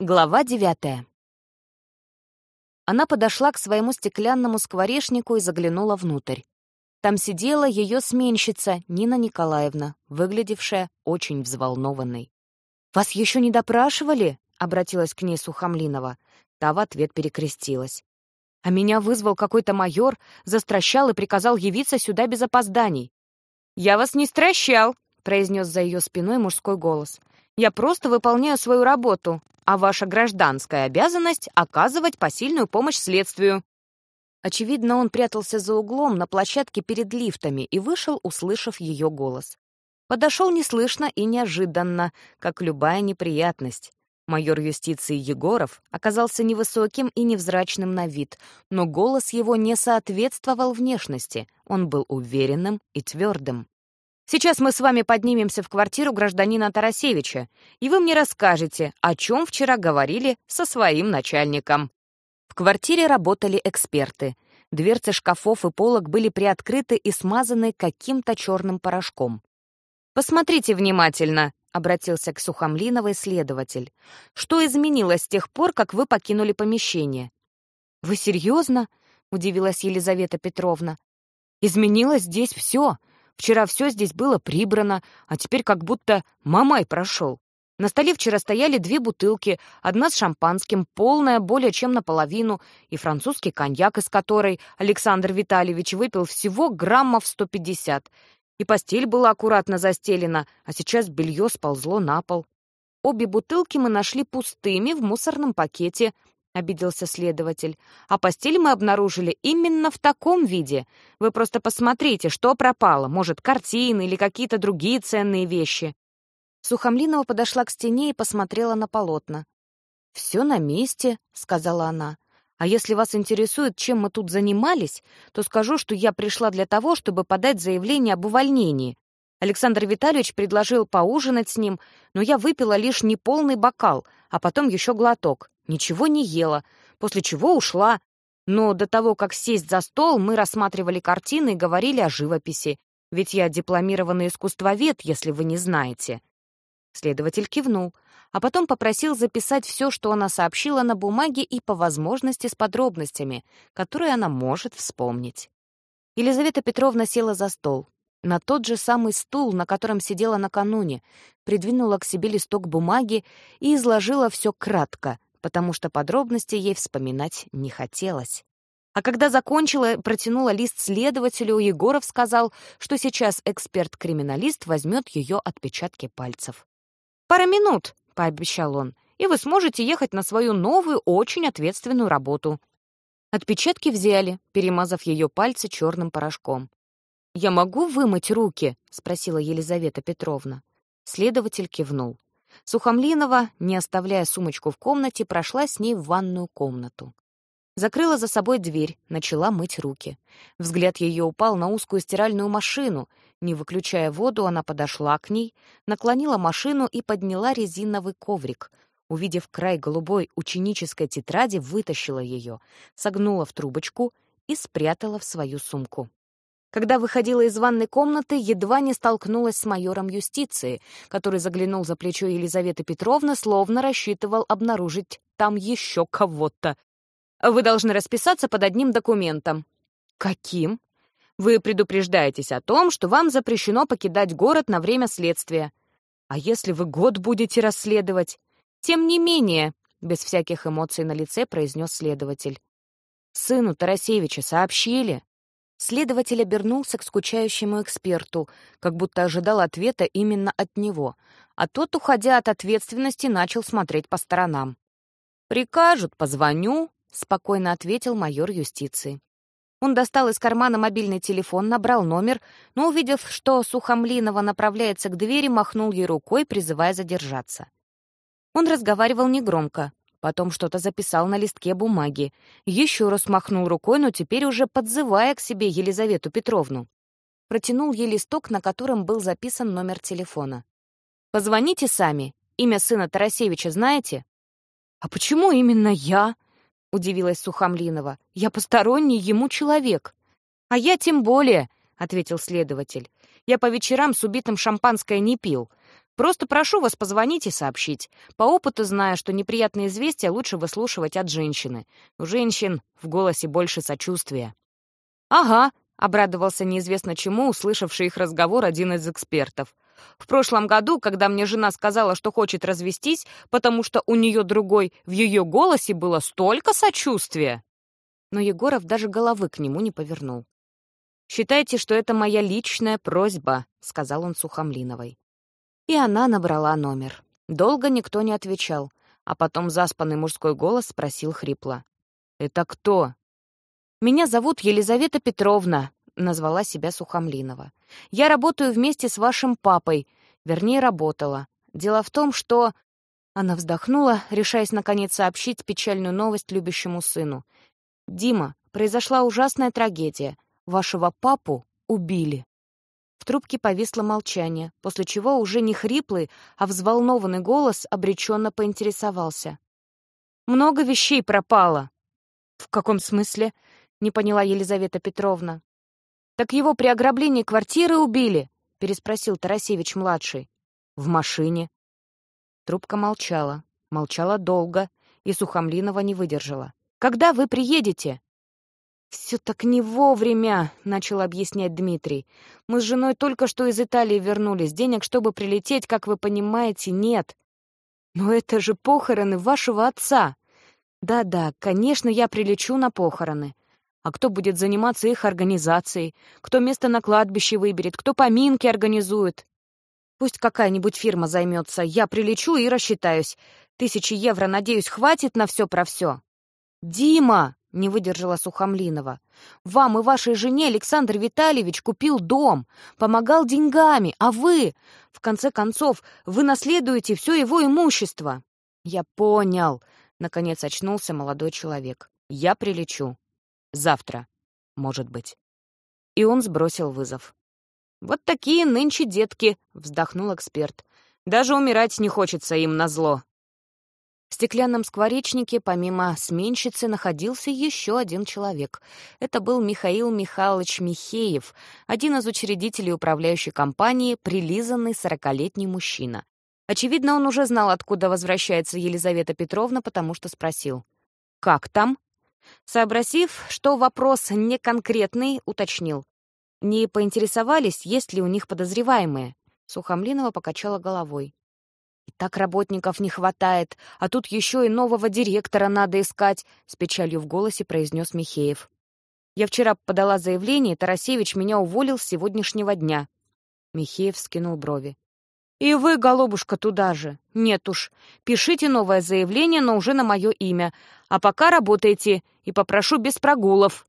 Глава девятая. Она подошла к своему стеклянному скворечнику и заглянула внутрь. Там сидела ее сменщица Нина Николаевна, выглядевшая очень взволнованной. «Вас еще не допрашивали?» — обратилась к ней Сухомлинова. Та в ответ перекрестилась. «А меня вызвал какой-то майор, застращал и приказал явиться сюда без опозданий». «Я вас не стращал», — произнес за ее спиной мужской голос. «Я просто выполняю свою работу, а ваша гражданская обязанность — оказывать посильную помощь следствию». Очевидно, он прятался за углом на площадке перед лифтами и вышел, услышав ее голос. Подошел неслышно и неожиданно, как любая неприятность. Майор юстиции Егоров оказался невысоким и невзрачным на вид, но голос его не соответствовал внешности, он был уверенным и твердым. Сейчас мы с вами поднимемся в квартиру гражданина Тарасевича, и вы мне расскажете, о чем вчера говорили со своим начальником». В квартире работали эксперты. Дверцы шкафов и полок были приоткрыты и смазаны каким-то черным порошком. «Посмотрите внимательно», — обратился к Сухомлиновой следователь. «Что изменилось с тех пор, как вы покинули помещение?» «Вы серьезно?» — удивилась Елизавета Петровна. «Изменилось здесь все. Вчера все здесь было прибрано, а теперь как будто мамай прошел. На столе вчера стояли две бутылки, одна с шампанским, полная более чем наполовину, и французский коньяк, из которой Александр Витальевич выпил всего граммов 150. И постель была аккуратно застелена, а сейчас белье сползло на пол. Обе бутылки мы нашли пустыми в мусорном пакете, — обиделся следователь. «А постель мы обнаружили именно в таком виде. Вы просто посмотрите, что пропало. Может, картины или какие-то другие ценные вещи». Сухомлинова подошла к стене и посмотрела на полотна. «Все на месте», — сказала она. «А если вас интересует, чем мы тут занимались, то скажу, что я пришла для того, чтобы подать заявление об увольнении. Александр Витальевич предложил поужинать с ним, но я выпила лишь неполный бокал, а потом еще глоток ничего не ела, после чего ушла. Но до того, как сесть за стол, мы рассматривали картины и говорили о живописи. Ведь я дипломированный искусствовед, если вы не знаете. Следователь кивнул, а потом попросил записать все, что она сообщила на бумаге и по возможности с подробностями, которые она может вспомнить. Елизавета Петровна села за стол, на тот же самый стул, на котором сидела накануне, придвинула к себе листок бумаги и изложила все кратко, потому что подробности ей вспоминать не хотелось. А когда закончила, протянула лист следователю, Егоров сказал, что сейчас эксперт-криминалист возьмет ее отпечатки пальцев. «Пара минут», — пообещал он, «и вы сможете ехать на свою новую, очень ответственную работу». Отпечатки взяли, перемазав ее пальцы черным порошком. «Я могу вымыть руки?» — спросила Елизавета Петровна. Следователь кивнул. Сухомлинова, не оставляя сумочку в комнате, прошла с ней в ванную комнату. Закрыла за собой дверь, начала мыть руки. Взгляд ее упал на узкую стиральную машину. Не выключая воду, она подошла к ней, наклонила машину и подняла резиновый коврик. Увидев край голубой ученической тетради, вытащила ее, согнула в трубочку и спрятала в свою сумку. Когда выходила из ванной комнаты, едва не столкнулась с майором юстиции, который заглянул за плечо Елизаветы Петровны, словно рассчитывал обнаружить там еще кого-то. «Вы должны расписаться под одним документом». «Каким?» «Вы предупреждаетесь о том, что вам запрещено покидать город на время следствия. А если вы год будете расследовать?» «Тем не менее», — без всяких эмоций на лице произнес следователь. «Сыну Тарасевича сообщили?» Следователь обернулся к скучающему эксперту, как будто ожидал ответа именно от него, а тот, уходя от ответственности, начал смотреть по сторонам. «Прикажут, позвоню», — спокойно ответил майор юстиции. Он достал из кармана мобильный телефон, набрал номер, но, увидев, что Сухомлинова направляется к двери, махнул ей рукой, призывая задержаться. Он разговаривал негромко, Потом что-то записал на листке бумаги. Еще раз махнул рукой, но теперь уже подзывая к себе Елизавету Петровну. Протянул ей листок, на котором был записан номер телефона. «Позвоните сами. Имя сына Тарасевича знаете?» «А почему именно я?» — удивилась Сухомлинова. «Я посторонний ему человек». «А я тем более», — ответил следователь. «Я по вечерам с убитым шампанское не пил. Просто прошу вас позвонить и сообщить. По опыту знаю, что неприятные известия лучше выслушивать от женщины. У женщин в голосе больше сочувствия». «Ага», — обрадовался неизвестно чему, услышавший их разговор один из экспертов. «В прошлом году, когда мне жена сказала, что хочет развестись, потому что у нее другой, в ее голосе было столько сочувствия!» Но Егоров даже головы к нему не повернул. «Считайте, что это моя личная просьба», — сказал он Сухомлиновой. И она набрала номер. Долго никто не отвечал, а потом заспанный мужской голос спросил хрипло. «Это кто?» «Меня зовут Елизавета Петровна», — назвала себя Сухомлинова. «Я работаю вместе с вашим папой, вернее, работала. Дело в том, что...» Она вздохнула, решаясь наконец сообщить печальную новость любящему сыну. «Дима, произошла ужасная трагедия. Вашего папу убили». В трубке повисло молчание, после чего уже не хриплый, а взволнованный голос обреченно поинтересовался. «Много вещей пропало». «В каком смысле?» — не поняла Елизавета Петровна. «Так его при ограблении квартиры убили?» — переспросил Тарасевич-младший. «В машине». Трубка молчала, молчала долго, и Сухомлинова не выдержала. «Когда вы приедете?» «Все так не вовремя», — начал объяснять Дмитрий. «Мы с женой только что из Италии вернулись. Денег, чтобы прилететь, как вы понимаете, нет». «Но это же похороны вашего отца». «Да-да, конечно, я прилечу на похороны. А кто будет заниматься их организацией? Кто место на кладбище выберет? Кто поминки организует? Пусть какая-нибудь фирма займется. Я прилечу и рассчитаюсь. Тысячи евро, надеюсь, хватит на все про все». «Дима!» — не выдержала Сухомлинова. «Вам и вашей жене Александр Витальевич купил дом, помогал деньгами, а вы, в конце концов, вы наследуете все его имущество». «Я понял», — наконец очнулся молодой человек. «Я прилечу. Завтра, может быть». И он сбросил вызов. «Вот такие нынче детки», — вздохнул эксперт. «Даже умирать не хочется им назло». В стеклянном скворечнике помимо сменщицы находился еще один человек. Это был Михаил Михайлович Михеев, один из учредителей управляющей компании, прилизанный сорокалетний мужчина. Очевидно, он уже знал, откуда возвращается Елизавета Петровна, потому что спросил. «Как там?» Сообразив, что вопрос не конкретный, уточнил. «Не поинтересовались, есть ли у них подозреваемые?» Сухомлинова покачала головой. И так работников не хватает, а тут еще и нового директора надо искать», — с печалью в голосе произнес Михеев. «Я вчера подала заявление, и Тарасевич меня уволил с сегодняшнего дня». Михеев скинул брови. «И вы, голубушка, туда же. Нет уж. Пишите новое заявление, но уже на мое имя. А пока работайте, и попрошу без прогулов».